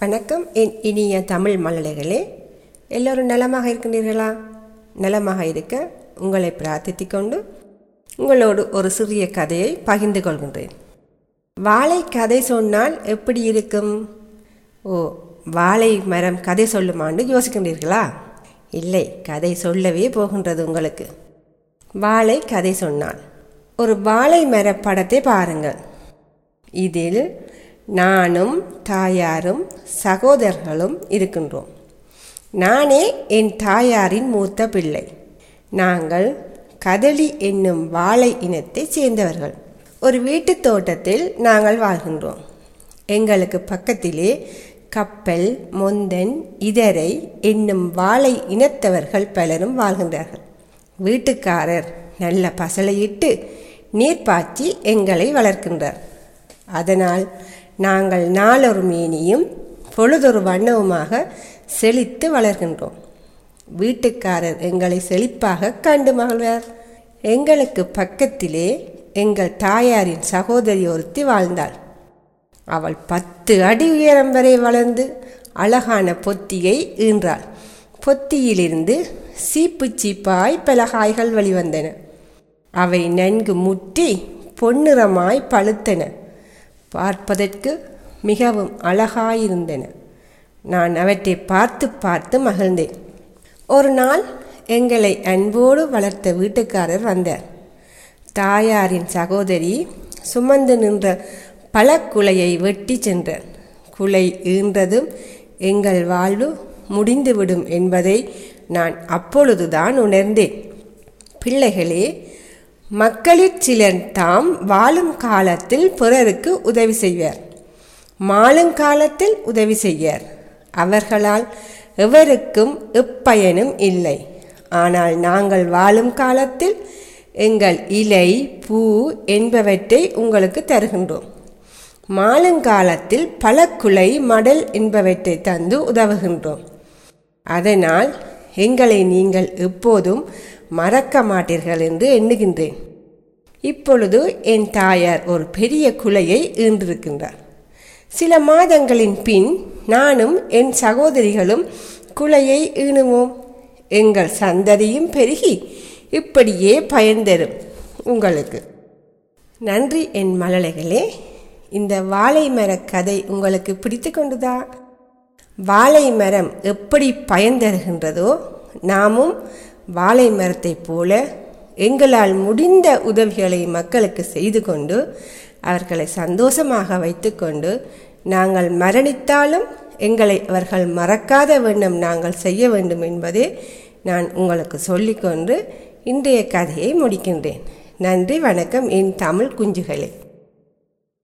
வணக்கம். என் இனிய தமிழ் மலர்களே எல்லோரும் நலமாக இருக்கின்றீர்களா? நலமாக இருக்க உங்களை பிரார்த்தித்து கொண்டு உங்களோடு ஒரு சிறிய கதையை பகிர்ந்து கொள்கின்றேன். வாழை கதை சொன்னால் எப்படி இருக்கும்? ஓ வாழை மரம் கதை சொல்லுமான்னு யோசிக்கின்றீர்களா? இல்லை கதை சொல்லவே போகின்றது உங்களுக்கு. வாழை கதை சொன்னால் ஒரு வாழை மர படத்தை பாருங்கள். இதில் நானும் தாயாரும் சகோதரர்களும் இருக்கின்றோம். நானே என் தாயாரின் மூத்த பிள்ளை. நாங்கள் கதளி என்னும் வாழை இனத்தைச் சேர்ந்தவர்கள். ஒரு வீட்டுத் தோட்டத்தில் நாங்கள் வாழ்கின்றோம். எங்களுக்கு பக்கத்திலே கப்பல் மொந்தன் இதரை என்னும் வாழை இனத்தவர்கள் பலரும் வாழ்கின்றார்கள். வீட்டுக்காரர் நல்ல பசலையிட்டு நீர் பாய்ச்சி எங்களை வளர்க்கின்றார். அதனால் நாங்கள் நாளொரு மேனியும் பொழுதொரு வண்ணவுமாக செழித்து வளர்கின்றோம். வீட்டுக்காரர் எங்களை செழிப்பாக கண்டு மகிழ்வார் எங்களுக்கு பக்கத்திலே எங்கள் தாயாரின் சகோதரி ஒருத்தி வாழ்ந்தாள். அவள் பத்து அடி உயரம் வரை வளர்ந்து அழகான பொத்தியை ஈன்றாள். பொத்தியிலிருந்து சீப்பு சீப்பாய் பல காய்கள் வெளிவந்தன. அவை நன்கு முற்றி பொன்னிறமாய் பழுத்தன. பார்ப்பதற்கு மிகவும் அழகாயிருந்தன. நான் அவற்றை பார்த்து பார்த்து மகிழ்ந்தேன். ஒரு நாள் எங்களை அன்போடு வளர்த்த வீட்டுக்காரர் வந்தார். தாயாரின் சகோதரி சுமந்து நின்ற பல குலையை வெட்டி சென்றார். குலை ஈன்றதும் எங்கள் வாழ்வு முடிந்துவிடும் என்பதை நான் அப்பொழுதுதான் உணர்ந்தேன். பிள்ளைகளே மக்களிற் சிலர் தாம் வாழும் காலத்தில் பிறருக்கு உதவி செய்வர். மாலுங்காலத்தில் உதவி செய்யர். அவர்களால் எவருக்கும் எப்பயனும் இல்லை. ஆனால் நாங்கள் வாழும் காலத்தில் எங்கள் இலை பூ என்பவற்றை உங்களுக்கு தருகின்றோம். மாலுங்காலத்தில் பல குலை மடல் என்பவற்றை தந்து உதவுகின்றோம். அதனால் எங்களை நீங்கள் எப்போதும் மறக்க மாட்டீர்கள் என்று எண்ணுகின்றேன். இப்பொழுது என் தாயார் ஒரு பெரிய குலையை ஈன்றிருக்கின்றார் சில மாதங்களின் பின் நானும் என் சகோதரிகளும் குலையை ஈணுவோம் எங்கள் சந்ததியும் பெருகி இப்படியே பயன்தரும் உங்களுக்கு. நன்றி என் மலலைகளே. இந்த வாழை மர கதை உங்களுக்கு பிடித்து கொண்டுதா? வாழை மரம் எப்படி பயன் தருகின்றதோ நாமும் வாழை மரத்தைப் போல எங்களால் முடிந்த உதவிகளை மக்களுக்கு செய்து கொண்டு அவர்களை சந்தோஷமாக வைத்துக்கொண்டு நாங்கள் மரணித்தாலும் எங்களை அவர்கள் மறக்காத வண்ணம் நாங்கள் செய்ய வேண்டும் என்பதே நான் உங்களுக்கு சொல்லிக்கொண்டு இன்றைய கதையை முடிக்கின்றேன். நன்றி வணக்கம். என் தமிழ் குஞ்சுகளே.